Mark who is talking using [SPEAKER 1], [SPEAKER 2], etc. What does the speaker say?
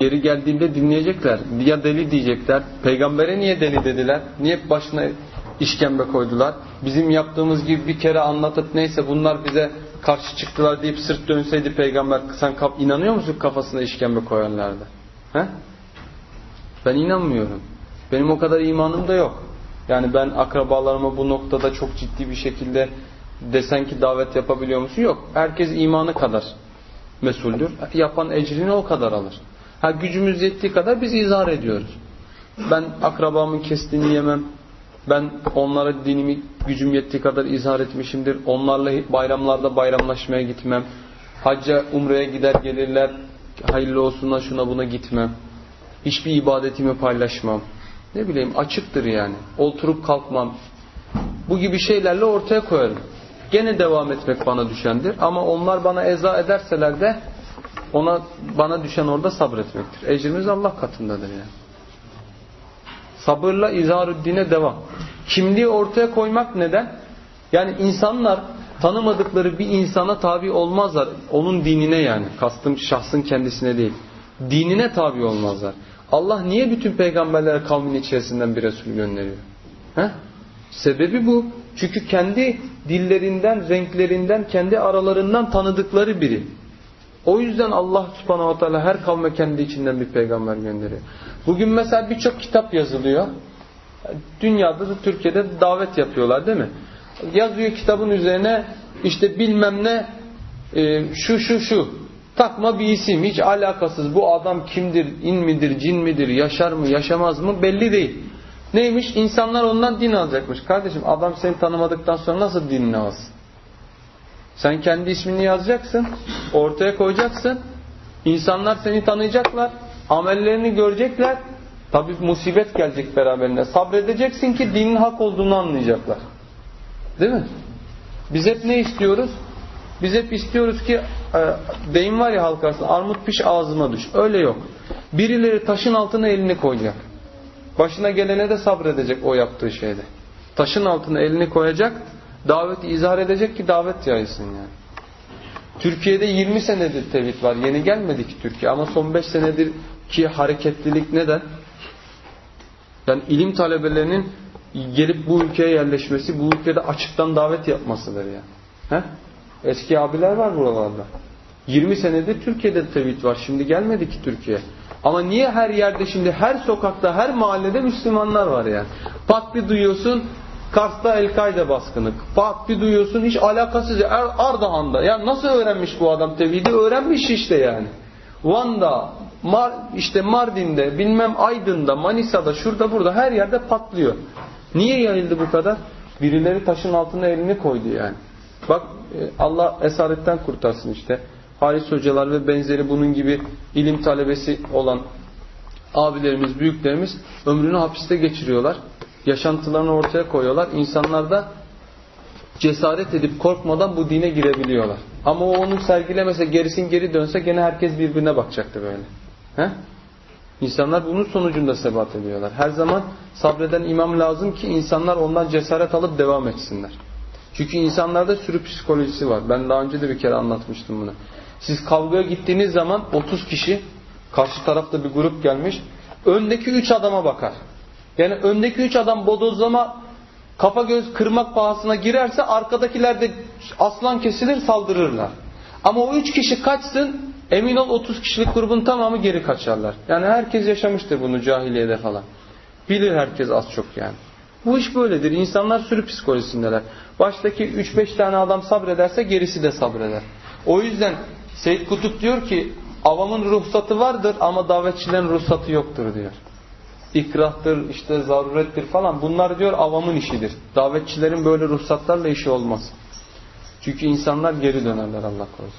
[SPEAKER 1] Geri geldiğinde dinleyecekler. Ya deli diyecekler. Peygambere niye deli dediler? Niye başına işkembe koydular? Bizim yaptığımız gibi bir kere anlatıp neyse bunlar bize karşı çıktılar deyip sırt dönseydi peygamber sen inanıyor musun kafasına işkembe koyanlarda? He? Ben inanmıyorum. Benim o kadar imanım da yok. Yani ben akrabalarıma bu noktada çok ciddi bir şekilde desen ki davet yapabiliyor musun? Yok. Herkes imanı kadar mesuldür. Yapan ecrini o kadar alır. Ha gücümüz yettiği kadar biz izah ediyoruz. Ben akrabamın kestiğini yemem. Ben onlara dinimi gücüm yettiği kadar izhar etmişimdir. Onlarla bayramlarda bayramlaşmaya gitmem. Hacca, umreye gider gelirler. Hayırlı olsunlar şuna buna gitmem. Hiçbir ibadetimi paylaşmam. Ne bileyim açıktır yani. Oturup kalkmam. Bu gibi şeylerle ortaya koyarım. Gene devam etmek bana düşendir. Ama onlar bana eza ederseler de ona bana düşen orada sabretmektir. Ecrimiz Allah katındadır yani. Sabırla izharüddine devam. Kimliği ortaya koymak neden? Yani insanlar tanımadıkları bir insana tabi olmazlar. Onun dinine yani. Kastım şahsın kendisine değil. Dinine tabi olmazlar. Allah niye bütün peygamberlere kavmin içerisinden bir Resul gönderiyor? He? Sebebi bu. Çünkü kendi dillerinden, renklerinden, kendi aralarından tanıdıkları biri. O yüzden Allah subhanahu wa ta'ala her kavme kendi içinden bir peygamber gönderiyor. Bugün mesela birçok kitap yazılıyor. Dünyada da Türkiye'de davet yapıyorlar değil mi? Yazıyor kitabın üzerine işte bilmem ne e, şu şu şu takma bir isim hiç alakasız bu adam kimdir in midir cin midir yaşar mı yaşamaz mı belli değil. Neymiş insanlar ondan din alacakmış. Kardeşim adam seni tanımadıktan sonra nasıl dinini alsın? Sen kendi ismini yazacaksın. Ortaya koyacaksın. İnsanlar seni tanıyacaklar. Amellerini görecekler. Tabi musibet gelecek beraberinde. Sabredeceksin ki dinin hak olduğunu anlayacaklar. Değil mi? Biz hep ne istiyoruz? Biz hep istiyoruz ki e, deyim var ya halk arasında armut piş ağzıma düş. Öyle yok. Birileri taşın altına elini koyacak. Başına gelene de sabredecek o yaptığı şeyde. Taşın altına elini koyacak daveti izah edecek ki davet yaysın yani. Türkiye'de 20 senedir tevhid var. Yeni gelmedi ki Türkiye ama son 5 senedir ki hareketlilik neden? Yani ilim talebelerinin gelip bu ülkeye yerleşmesi, bu ülkede açıktan davet yapmasıdır yani. He? Eski abiler var buralarda. 20 senedir Türkiye'de tevhid var. Şimdi gelmedi ki Türkiye. Ama niye her yerde şimdi her sokakta, her mahallede Müslümanlar var yani? Pat bir duyuyorsun Kars'ta El-Kaide baskını. Pat bir duyuyorsun hiç alakasız. Er, Ardahan'da. Ya nasıl öğrenmiş bu adam tevhidi? Öğrenmiş işte yani. Van'da, Mar, işte Mardin'de, bilmem Aydın'da, Manisa'da, şurada burada her yerde patlıyor. Niye yayıldı bu kadar? Birileri taşın altına elini koydu yani. Bak e, Allah esaretten kurtarsın işte. Halis hocalar ve benzeri bunun gibi ilim talebesi olan abilerimiz, büyüklerimiz ömrünü hapiste geçiriyorlar yaşantılarını ortaya koyuyorlar. İnsanlar da cesaret edip korkmadan bu dine girebiliyorlar. Ama o onu sergilemese gerisin geri dönse gene herkes birbirine bakacaktı böyle. He? İnsanlar bunun sonucunda sebat ediyorlar. Her zaman sabreden imam lazım ki insanlar ondan cesaret alıp devam etsinler. Çünkü insanlarda sürü psikolojisi var. Ben daha önce de bir kere anlatmıştım bunu. Siz kavgaya gittiğiniz zaman 30 kişi karşı tarafta bir grup gelmiş. Öndeki 3 adama bakar. Yani öndeki üç adam bodozlama kafa göz kırmak pahasına girerse arkadakiler de aslan kesilir saldırırlar. Ama o üç kişi kaçsın emin ol 30 kişilik grubun tamamı geri kaçarlar. Yani herkes yaşamıştır bunu cahiliyede falan. Bilir herkes az çok yani. Bu iş böyledir. İnsanlar sürü psikolojisindeler. Baştaki 3-5 tane adam sabrederse gerisi de sabreder. O yüzden Seyyid Kutup diyor ki avamın ruhsatı vardır ama davetçilerin ruhsatı yoktur diyor ikrahtır, işte zarurettir falan bunlar diyor avamın işidir. Davetçilerin böyle ruhsatlarla işi olmaz. Çünkü insanlar geri dönerler Allah korusun.